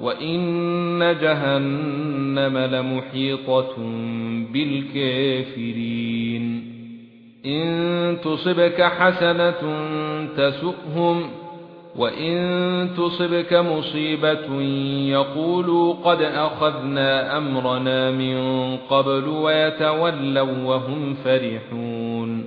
وإن جهنم لمحيطة بالكافرين إن تصبك حسنة تسؤهم وإن تصبك مصيبة يقولوا قد أخذنا أمرنا من قبل ويتولوا وهم فرحون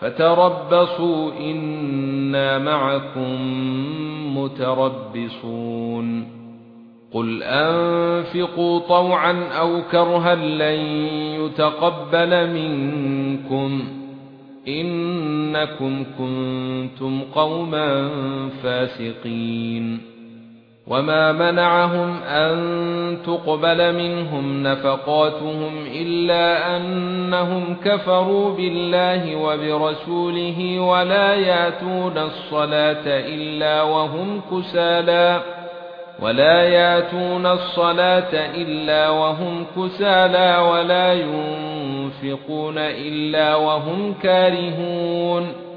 فتربصوا إنا معكم متربصون. قل أنفقوا طوعا أو كرها لن يتقبل منكم. إنكم كنتم قوما فاسقين. وما منعهم ان تقبل منهم نفقاتهم الا انهم كفروا بالله وبرسوله ولا ياتون الصلاه الا وهم كسالى ولا ياتون الصلاه الا وهم كسالى ولا ينفقون الا وهم كارهون